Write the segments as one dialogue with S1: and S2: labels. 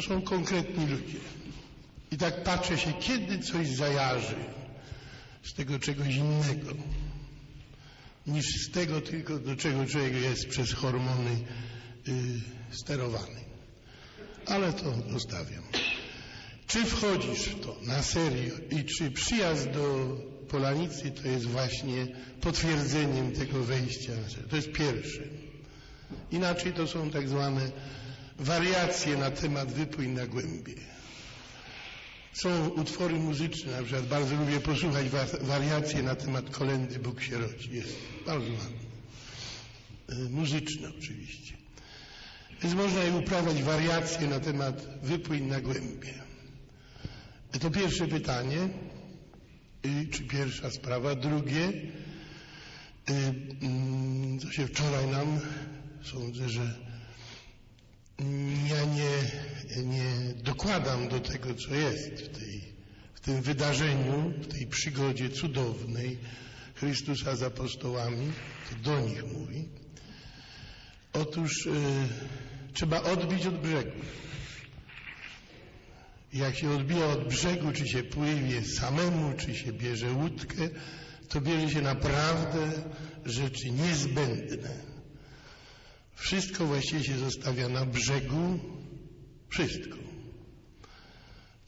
S1: to są konkretni ludzie. I tak patrzę się, kiedy coś zajarzy z tego czegoś innego, niż z tego tylko, do czego człowiek jest przez hormony y, sterowany. Ale to zostawiam. Czy wchodzisz w to na serio i czy przyjazd do Polanicy to jest właśnie potwierdzeniem tego wejścia? To jest pierwsze. Inaczej to są tak zwane wariacje na temat wypłyń na głębie. Są utwory muzyczne, na przykład bardzo lubię posłuchać wariacje na temat kolendy Bóg się rodzi. Jest bardzo ładne. Muzyczne oczywiście. Więc można i uprawiać wariacje na temat wypłyń na głębie. To pierwsze pytanie, czy pierwsza sprawa. Drugie, co się wczoraj nam, sądzę, że ja nie, nie dokładam do tego, co jest w, tej, w tym wydarzeniu, w tej przygodzie cudownej Chrystusa z apostołami, to do nich mówi. Otóż y, trzeba odbić od brzegu. Jak się odbija od brzegu, czy się pływie samemu, czy się bierze łódkę, to bierze się naprawdę rzeczy niezbędne. Wszystko właściwie się zostawia na brzegu, wszystko.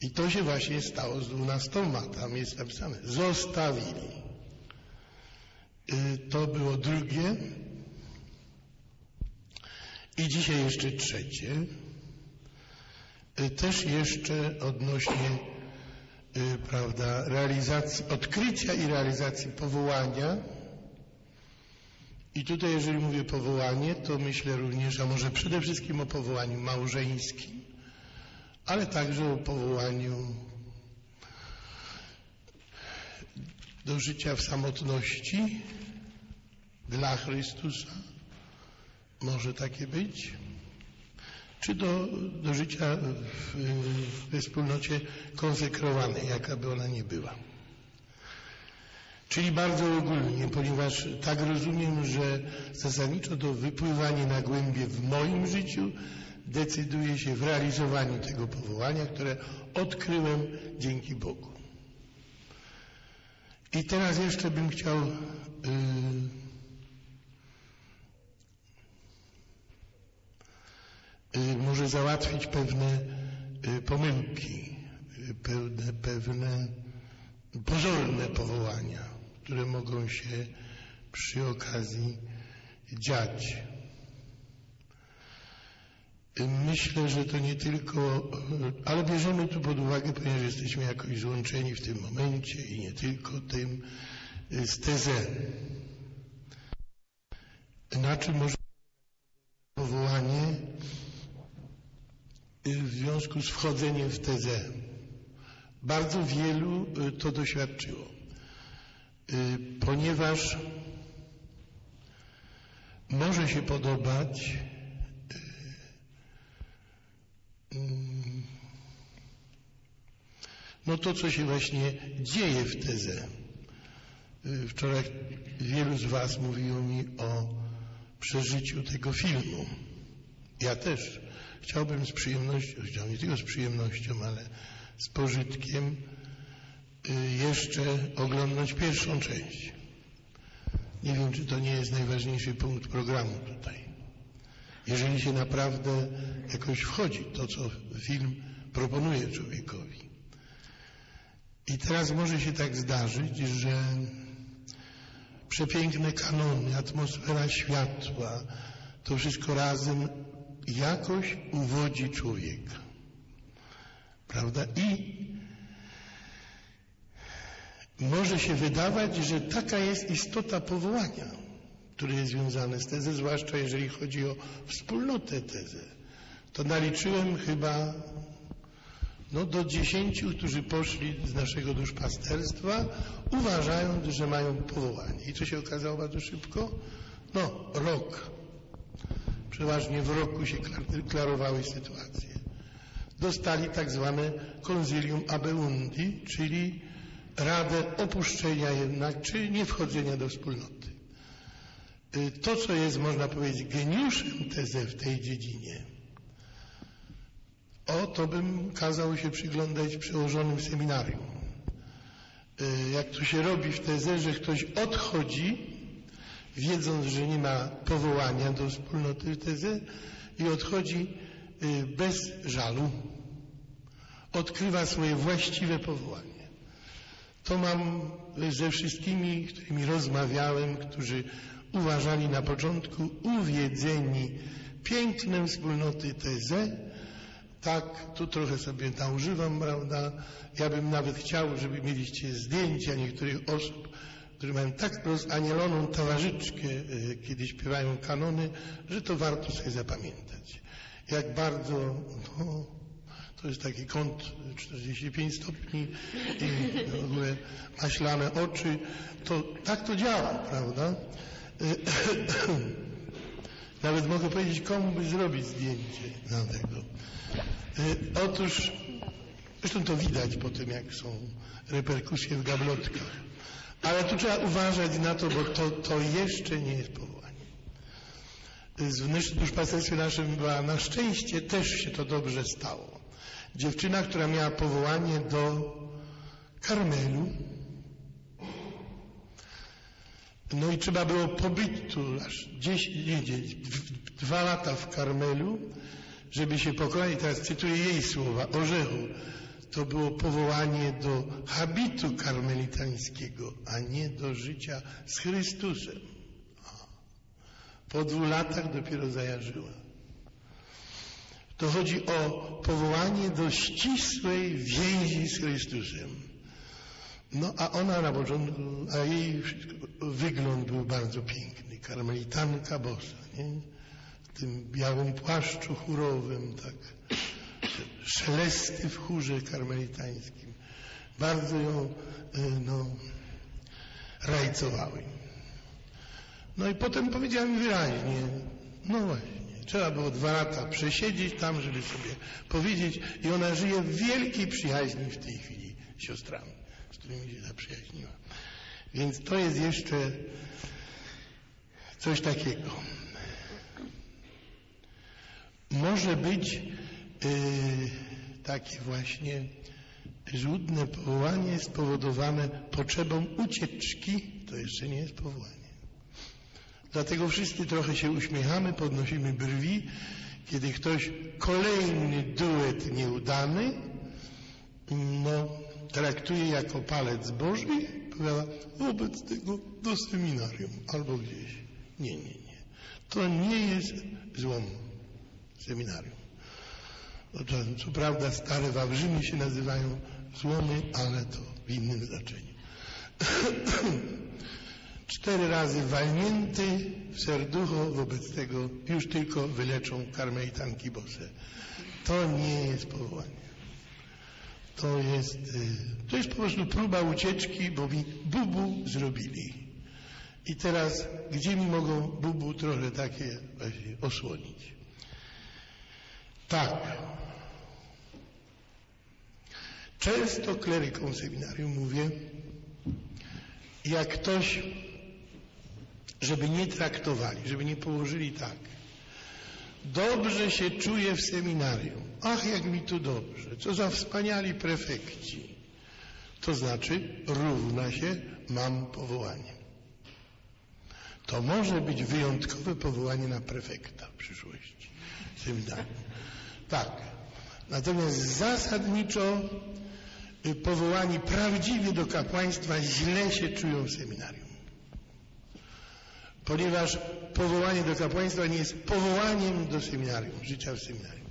S1: I to się właśnie stało z dwunastoma, tam jest napisane, zostawili. Y, to było drugie. I dzisiaj jeszcze trzecie. Y, też jeszcze odnośnie, y, prawda, realizacji, odkrycia i realizacji powołania. I tutaj, jeżeli mówię powołanie, to myślę również, a może przede wszystkim o powołaniu małżeńskim, ale także o powołaniu do życia w samotności dla Chrystusa. Może takie być czy do, do życia w, we wspólnocie konsekrowanej, jaka by ona nie była. Czyli bardzo ogólnie, ponieważ tak rozumiem, że zasadniczo to wypływanie na głębie w moim życiu decyduje się w realizowaniu tego powołania, które odkryłem dzięki Bogu. I teraz jeszcze bym chciał yy, Y, może załatwić pewne y, pomyłki, y, pewne, pewne pozorne powołania, które mogą się przy okazji dziać. Myślę, że to nie tylko, ale bierzemy tu pod uwagę, ponieważ jesteśmy jakoś złączeni w tym momencie i nie tylko tym, z tezę. Na czym może powołanie w związku z wchodzeniem w tezę. Bardzo wielu y, to doświadczyło, ponieważ może się podobać y, mm, no to, co się właśnie dzieje w tezę. Wczoraj wielu z Was mówiło mi o przeżyciu tego filmu. Ja też Chciałbym z przyjemnością, nie tylko z przyjemnością, ale z pożytkiem y, jeszcze oglądać pierwszą część. Nie wiem, czy to nie jest najważniejszy punkt programu tutaj. Jeżeli się naprawdę jakoś wchodzi to, co film proponuje człowiekowi. I teraz może się tak zdarzyć, że przepiękne kanony, atmosfera światła, to wszystko razem jakoś uwodzi człowieka. Prawda? I może się wydawać, że taka jest istota powołania, które jest związane z tezą, zwłaszcza jeżeli chodzi o wspólnotę tezę. To naliczyłem chyba no, do dziesięciu, którzy poszli z naszego duszpasterstwa, uważając, że mają powołanie. I co się okazało bardzo szybko? No, rok przeważnie w roku się klarowały sytuacje. Dostali tak zwane konzylium abeundi, czyli radę opuszczenia jednak, czy nie wchodzenia do wspólnoty. Y, to, co jest, można powiedzieć, geniuszem tezy w tej dziedzinie, o to bym kazał się przyglądać przełożonym seminarium. Y, jak to się robi w tezę, że ktoś odchodzi, wiedząc, że nie ma powołania do wspólnoty w i odchodzi y, bez żalu. Odkrywa swoje właściwe powołanie. To mam ze wszystkimi, którymi rozmawiałem, którzy uważali na początku uwiedzeni pięknem wspólnoty tezę. Tak, tu trochę sobie nałożywam, prawda? Ja bym nawet chciał, żeby mieliście zdjęcia niektórych osób, które mają tak rozanieloną towarzyczkę, e, kiedy śpiewają kanony, że to warto sobie zapamiętać. Jak bardzo, no, to jest taki kąt 45 stopni i w ogóle maślane oczy, to tak to działa, prawda? Nawet mogę powiedzieć, komu by zrobić zdjęcie na tego. Otóż, zresztą to widać po tym, jak są reperkusje w gablotkach. Ale tu trzeba uważać na to, bo to, to jeszcze nie jest powołanie. W duszpasterstwie naszym była na szczęście też się to dobrze stało. Dziewczyna, która miała powołanie do Karmelu, no i trzeba było pobyć tu aż 10, nie, dwa lata w Karmelu, żeby się pokonać. Teraz cytuję jej słowa. Orzechu, to było powołanie do habitu karmelitańskiego, a nie do życia z Chrystusem. Po dwóch latach dopiero zajarzyła. To chodzi o powołanie do ścisłej więzi z Chrystusem. No a ona na początku, a jej wygląd był bardzo piękny. Karmelitanka bosa, nie? W tym białym płaszczu chórowym, tak. Szelesty w chórze karmelitańskim. Bardzo ją, e, no, rajcowały. No i potem powiedziała mi wyraźnie, no właśnie, trzeba było dwa lata przesiedzieć tam, żeby sobie powiedzieć i ona żyje w wielkiej przyjaźni w tej chwili z siostrami którymi się zaprzyjaźniła. Więc to jest jeszcze coś takiego. Może być yy, takie właśnie żłudne powołanie spowodowane potrzebą ucieczki, to jeszcze nie jest powołanie. Dlatego wszyscy trochę się uśmiechamy, podnosimy brwi, kiedy ktoś kolejny duet nieudany, no traktuje jako palec Boży, powiada wobec tego do seminarium albo gdzieś. Nie, nie, nie. To nie jest złom seminarium. To, co prawda stare Wawrzyny się nazywają złomy, ale to w innym znaczeniu. Cztery razy walnięty w serducho, wobec tego już tylko wyleczą karmelitanki bose. To nie jest powołanie to jest, y, to jest po prostu próba ucieczki, bo mi bubu zrobili. I teraz, gdzie mi mogą bubu trochę takie właśnie osłonić? Tak. Często klerykom seminarium mówię, jak ktoś, żeby nie traktowali, żeby nie położyli tak. Dobrze się czuję w seminarium. Ach, jak mi tu dobrze. Co za wspaniali prefekci. To znaczy, równa się mam powołanie. To może być wyjątkowe powołanie na prefekta w przyszłości. Seminarium. Tak. Natomiast zasadniczo y, powołani prawdziwie do kapłaństwa źle się czują w seminarium ponieważ powołanie do kapłaństwa nie jest powołaniem do seminarium, życia w seminarium.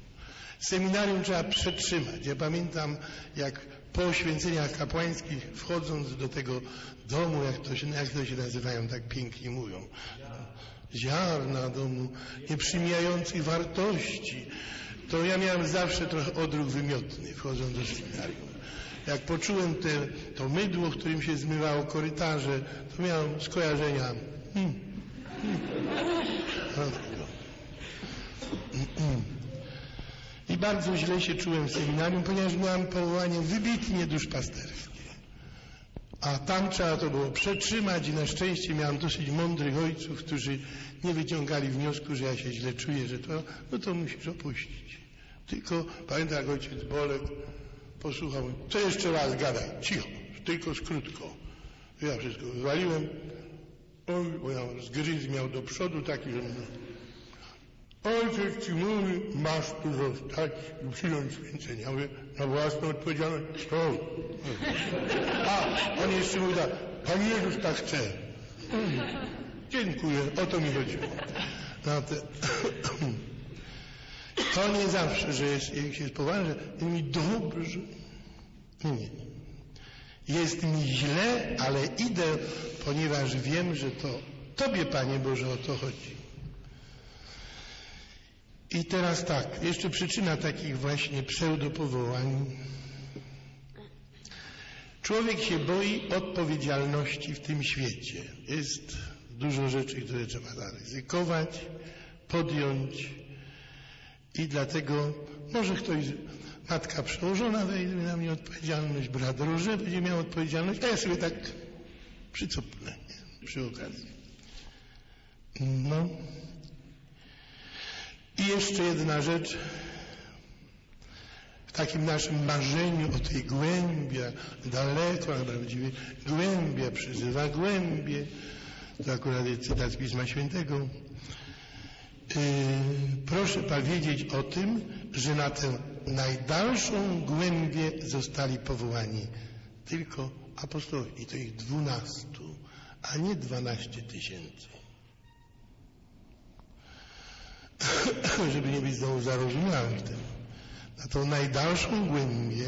S1: Seminarium trzeba przetrzymać. Ja pamiętam, jak po święceniach kapłańskich, wchodząc do tego domu, jak to się, jak to się nazywają, tak pięknie mówią, ziarna domu, nieprzymijających wartości, to ja miałem zawsze trochę odruch wymiotny, wchodząc do seminarium. Jak poczułem te, to mydło, w którym się zmywało korytarze, to miałem skojarzenia. Hmm, i bardzo źle się czułem w seminarium, ponieważ miałem powołanie wybitnie duszpasterskie. A tam trzeba to było przetrzymać i na szczęście miałem dosyć mądrych ojców, którzy nie wyciągali wniosku, że ja się źle czuję, że to, no to musisz opuścić. Tylko pamiętam, jak ojciec Bolek posłuchał, co jeszcze raz gadaj, cicho, tylko skrótko. Ja wszystko wywaliłem. Zgryz miał do przodu taki, że. Ojciec ci mówi, masz tu zostać i przyjąć święcenia. Ja na własną odpowiedzialność. O. A, on jeszcze mówi tak, Pan Jezus tak chce. Dziękuję, o to mi chodziło. Te... To nie zawsze, że jest, jak się jest poważnie, mi dobrze. Nie, nie. Jest mi źle, ale idę, ponieważ wiem, że to Tobie, Panie Boże, o to chodzi. I teraz tak, jeszcze przyczyna takich właśnie pseudopowołań. Człowiek się boi odpowiedzialności w tym świecie. Jest dużo rzeczy, które trzeba zaryzykować, podjąć i dlatego może ktoś, matka przełożona wejdzie na mnie odpowiedzialność, brat róże będzie miał odpowiedzialność, a ja sobie tak przycupnę nie? przy okazji. No. I jeszcze jedna rzecz. W takim naszym marzeniu o tej głębie, daleko, a prawdziwie głębia przyzywa głębie. To akurat jest cytat Pisma Świętego. Yy, proszę powiedzieć o tym, że na tę najdalszą głębię zostali powołani tylko apostołowie. I to ich dwunastu, a nie dwanaście tysięcy. żeby nie być znowu zarozumiałym w tym. Na tą najdalszą głębię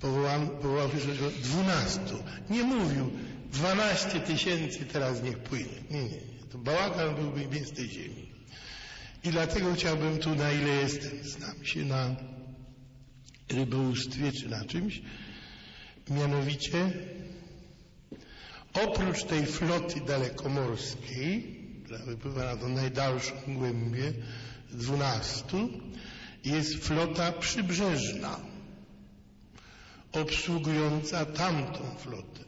S1: powołał, powołał tego dwunastu. Nie mówił dwanaście tysięcy teraz niech płynie. Nie, nie, nie. To bałagan byłby więc tej ziemi. I dlatego chciałbym tu, na ile jestem, znam się na rybołówstwie czy na czymś, mianowicie oprócz tej floty dalekomorskiej, która wypływa na tą najdalszą głębię, dwunastu, jest flota przybrzeżna, obsługująca tamtą flotę,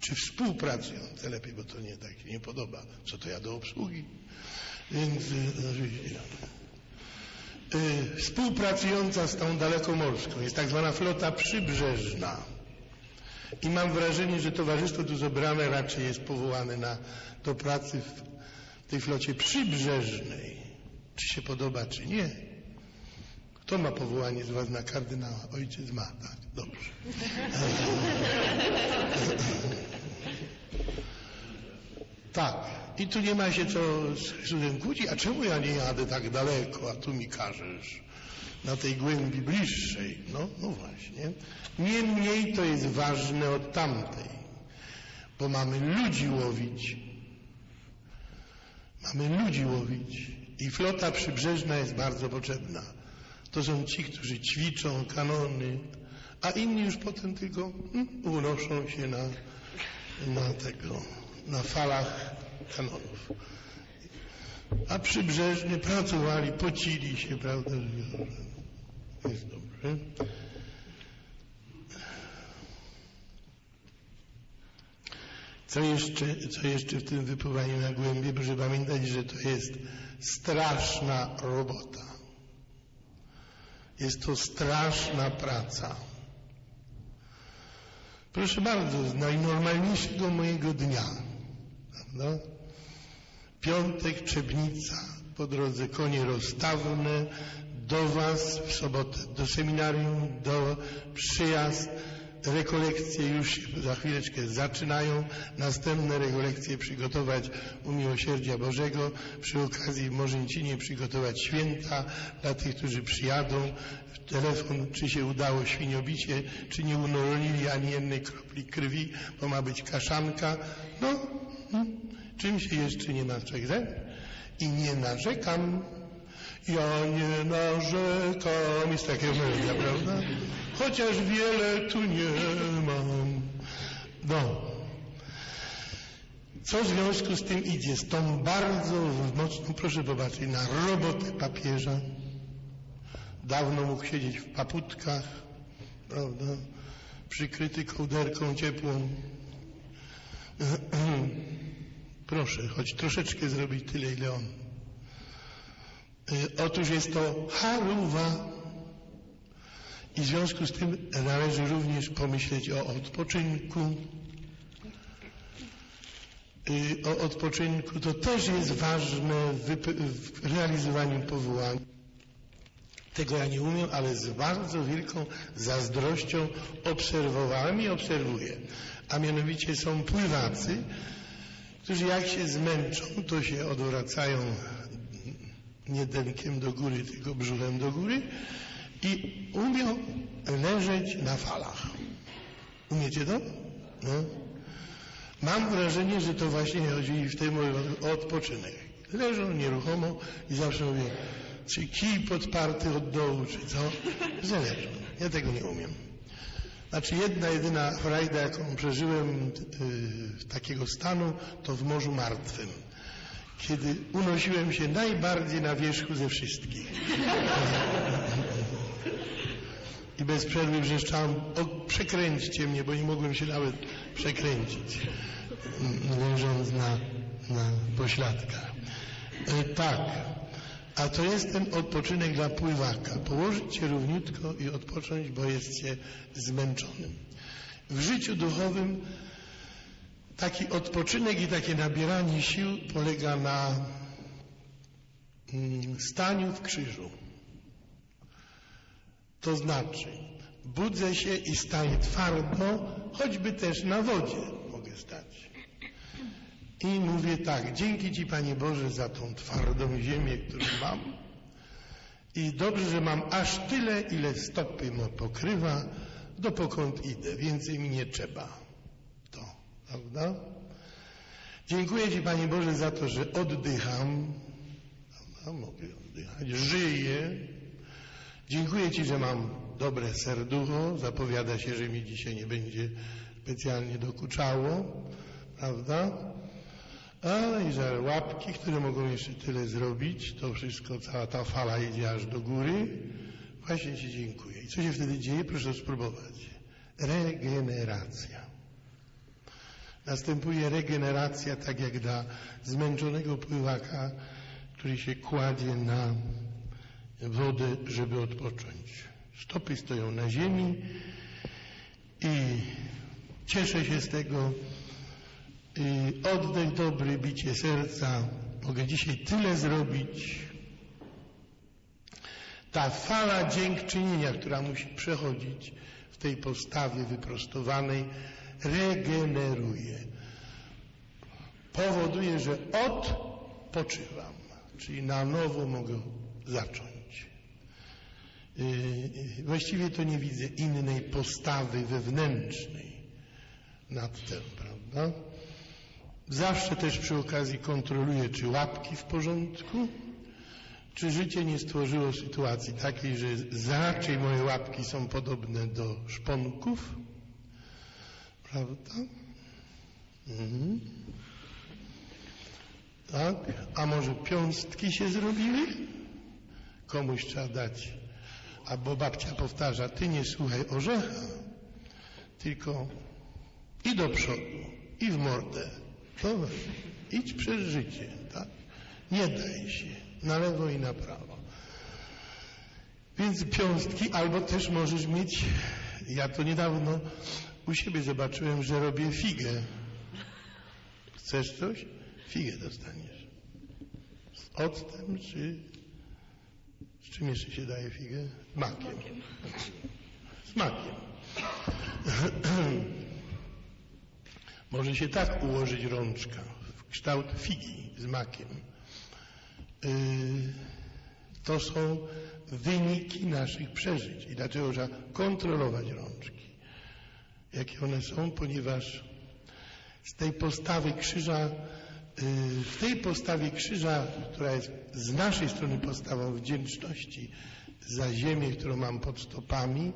S1: czy współpracująca lepiej, bo to nie tak się nie podoba, co to ja do obsługi, więc oczywiście. Y, współpracująca z tą dalekomorską jest tak zwana flota przybrzeżna. I mam wrażenie, że towarzystwo tu zebrane raczej jest powołane na, do pracy w tej flocie przybrzeżnej, czy się podoba, czy nie. Kto ma powołanie z Was na kardynała? Ojciec ma, tak, dobrze. tak, i tu nie ma się co z Chrystusem kłócić, a czemu ja nie jadę tak daleko, a tu mi każesz? Na tej głębi bliższej. No, no właśnie. Niemniej to jest ważne od tamtej, bo mamy ludzi łowić, Mamy ludzi łowić i flota przybrzeżna jest bardzo potrzebna. To są ci, którzy ćwiczą kanony, a inni już potem tylko hmm, unoszą się na, na tego, na falach kanonów. A przybrzeżnie pracowali, pocili się, prawda, jest dobrze. Co jeszcze, co jeszcze w tym wypływaniu na głębie? Proszę pamiętać, że to jest straszna robota. Jest to straszna praca. Proszę bardzo, z najnormalniejszego mojego dnia, prawda? Piątek, Trzebnica, po drodze konie rozstawne, do Was w sobotę, do seminarium, do przyjazd, rekolekcje już za chwileczkę zaczynają, następne rekolekcje przygotować u Miłosierdzia Bożego, przy okazji w Morzęcinie przygotować święta dla tych, którzy przyjadą, telefon, czy się udało świniobicie, czy nie unolonili ani jednej kropli krwi, bo ma być kaszanka. No, hmm, czym się jeszcze nie narzekam? I nie narzekam. Ja nie narzekam. Jest takie melodia, prawda? Chociaż wiele tu nie mam. No. Co w związku z tym idzie? Z tą bardzo mocną, proszę popatrzeć, na robotę papieża. Dawno mógł siedzieć w paputkach, prawda? Przykryty kołderką ciepłą. Proszę, choć troszeczkę zrobić tyle, ile on. Y, otóż jest to haruwa I w związku z tym należy również pomyśleć o odpoczynku. Y, O odpoczynku to też jest ważne w realizowaniu powołania. Tego ja nie umiem, ale z bardzo wielką zazdrością obserwowałem i obserwuję. A mianowicie są pływacy, którzy jak się zmęczą, to się odwracają nie denkiem do góry, tylko brzuchem do góry i umią leżeć na falach. Umiecie to? No. Mam wrażenie, że to właśnie chodzi w tym o odpoczynek. Leżą nieruchomo i zawsze mówię, czy kij podparty od dołu, czy co? Zależą. Ja tego nie umiem. Znaczy jedna, jedyna frajda, jaką przeżyłem yy, takiego stanu, to w Morzu Martwym. Kiedy unosiłem się najbardziej na wierzchu ze wszystkich. I bez przerwy wrzeszczałem, o, przekręćcie mnie, bo nie mogłem się nawet przekręcić, mm, leżąc na, na pośladkach. E, tak, a to jest ten odpoczynek dla pływaka. Położyć się równiutko i odpocząć, bo jest się zmęczonym. W życiu duchowym taki odpoczynek i takie nabieranie sił polega na mm, staniu w krzyżu. To znaczy, budzę się i staję twardo, choćby też na wodzie mogę stać. I mówię tak, dzięki Ci Panie Boże za tą twardą ziemię, którą mam. I dobrze, że mam aż tyle, ile stopy ma pokrywa, dopokąd idę. Więcej mi nie trzeba. To, prawda? Dziękuję Ci Panie Boże za to, że oddycham. Prawda? Mogę oddychać. Żyję. Dziękuję Ci, że mam dobre serducho. Zapowiada się, że mi dzisiaj nie będzie specjalnie dokuczało. Prawda? A i że łapki, które mogą jeszcze tyle zrobić, to wszystko, cała ta fala idzie aż do góry. Właśnie Ci dziękuję. I co się wtedy dzieje? Proszę spróbować. Regeneracja. Następuje regeneracja, tak jak dla zmęczonego pływaka, który się kładzie na wodę, żeby odpocząć. Stopy stoją na ziemi i cieszę się z tego. I oddech dobry, bicie serca. Mogę dzisiaj tyle zrobić. Ta fala dziękczynienia, która musi przechodzić w tej postawie wyprostowanej, regeneruje. Powoduje, że odpoczywam, czyli na nowo mogę zacząć. Yy, Właściwie to nie widzę innej postawy wewnętrznej nad tym, prawda? Zawsze też przy okazji kontroluję, czy łapki w porządku, czy życie nie stworzyło sytuacji takiej, że raczej moje łapki są podobne do szponków, prawda? Mhm. Tak? A może piąstki się zrobiły? Komuś trzeba dać. Albo babcia powtarza, ty nie słuchaj orzecha, tylko i do przodu, i w mordę. Dobra, idź przez życie, tak? Nie daj się, na lewo i na prawo. Więc piąstki, albo też możesz mieć, ja to niedawno u siebie zobaczyłem, że robię figę. Chcesz coś? Figę dostaniesz. Z octem czy z czym jeszcze się daje figę? Z makiem. Z makiem. Może się tak ułożyć rączka w kształt figi z makiem. Yy, to są wyniki naszych przeżyć. I dlaczego trzeba kontrolować rączki? Jakie one są? Ponieważ z tej postawy krzyża, yy, w tej postawie krzyża, która jest z naszej strony postawą wdzięczności za ziemię, którą mam pod stopami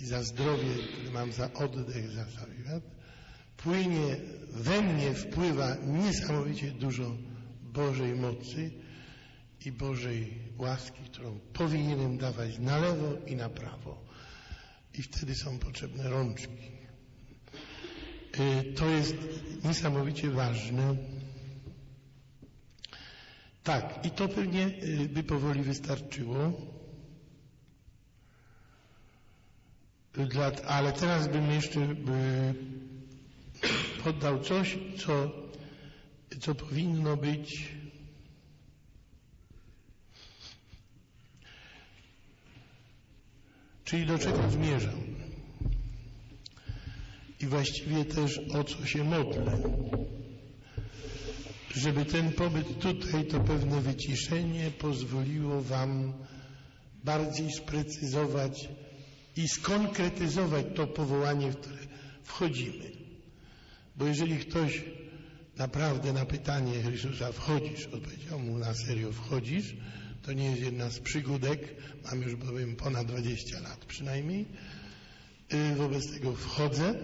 S1: i za zdrowie, które mam za oddech, za cały płynie, we mnie wpływa niesamowicie dużo Bożej mocy i Bożej łaski, którą powinienem dawać na lewo i na prawo. I wtedy są potrzebne rączki. Y, To jest niesamowicie ważne. Tak, i to pewnie y, by powoli wystarczyło. Ale teraz bym jeszcze y, poddał coś, co, co powinno być czyli do czego zmierzam i właściwie też o co się modlę. Żeby ten pobyt tutaj, to pewne wyciszenie pozwoliło Wam bardziej sprecyzować i skonkretyzować to powołanie, w które wchodzimy. Bo jeżeli ktoś naprawdę na pytanie Chrystusa wchodzisz, odpowiedział mu na serio wchodzisz, to nie jest jedna z przygódek, mam już bowiem ponad 20 lat przynajmniej, y, wobec tego wchodzę,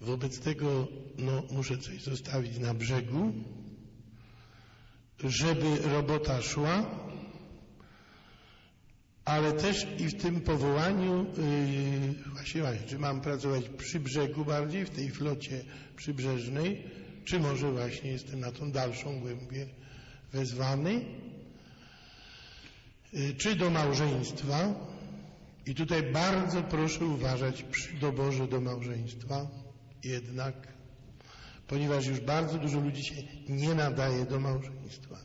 S1: wobec tego no, muszę coś zostawić na brzegu, żeby robota szła, ale też i w tym powołaniu, yy, właśnie, właśnie, czy mam pracować przy brzegu bardziej, w tej flocie przybrzeżnej, czy może właśnie jestem na tą dalszą głębię wezwany, yy, czy do małżeństwa. I tutaj bardzo proszę uważać przy doborze do małżeństwa jednak, ponieważ już bardzo dużo ludzi się nie nadaje do małżeństwa.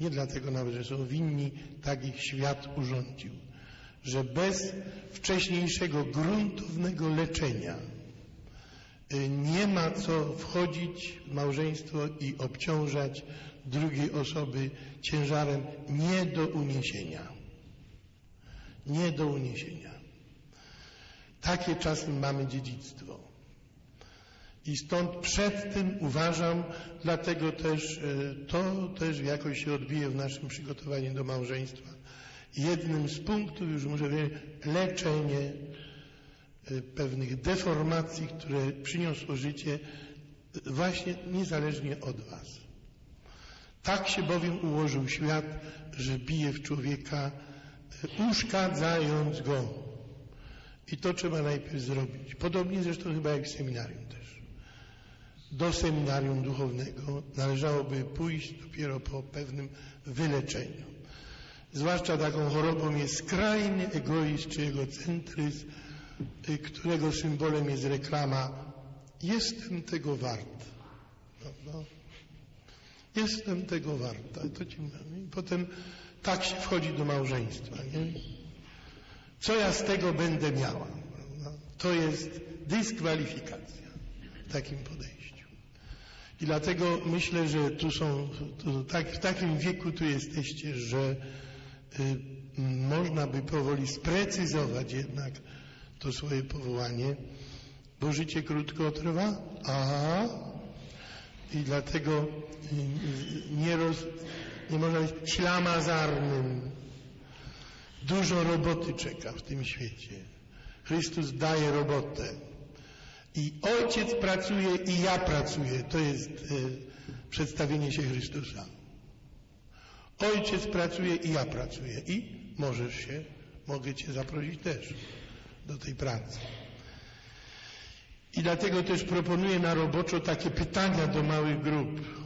S1: Nie dlatego nawet, że są winni, tak ich świat urządził, że bez wcześniejszego gruntownego leczenia y, nie ma co wchodzić w małżeństwo i obciążać drugiej osoby ciężarem nie do uniesienia. Nie do uniesienia. Takie czasem mamy dziedzictwo. I stąd przed tym uważam, dlatego też e, to też jakoś się odbije w naszym przygotowaniu do małżeństwa. Jednym z punktów, już muszę powiedzieć, leczenie e, pewnych deformacji, które przyniosło życie właśnie niezależnie od Was. Tak się bowiem ułożył świat, że bije w człowieka, e, uszkadzając go. I to trzeba najpierw zrobić. Podobnie zresztą chyba jak w seminarium też do seminarium duchownego należałoby pójść dopiero po pewnym wyleczeniu. Zwłaszcza taką chorobą jest skrajny egoizm czy egocentryzm, y, którego symbolem jest reklama jestem tego wart. Jestem tego warta. To ci I potem tak się wchodzi do małżeństwa. Nie? Co ja z tego będę miała? To jest dyskwalifikacja w takim podejściu. I dlatego myślę, że tu są, tak, w takim wieku tu jesteście, że y, można by powoli sprecyzować jednak to swoje powołanie, bo życie krótko trwa, a i dlatego y, nie, roz, nie można być ślamazarnym. Dużo roboty czeka w tym świecie. Chrystus daje robotę. I Ojciec pracuje i ja pracuję. To jest e, przedstawienie się Chrystusa. Ojciec pracuje i ja pracuję. I możesz się, mogę Cię zaprosić też do tej pracy. I dlatego też proponuję na roboczo takie pytania do małych grup.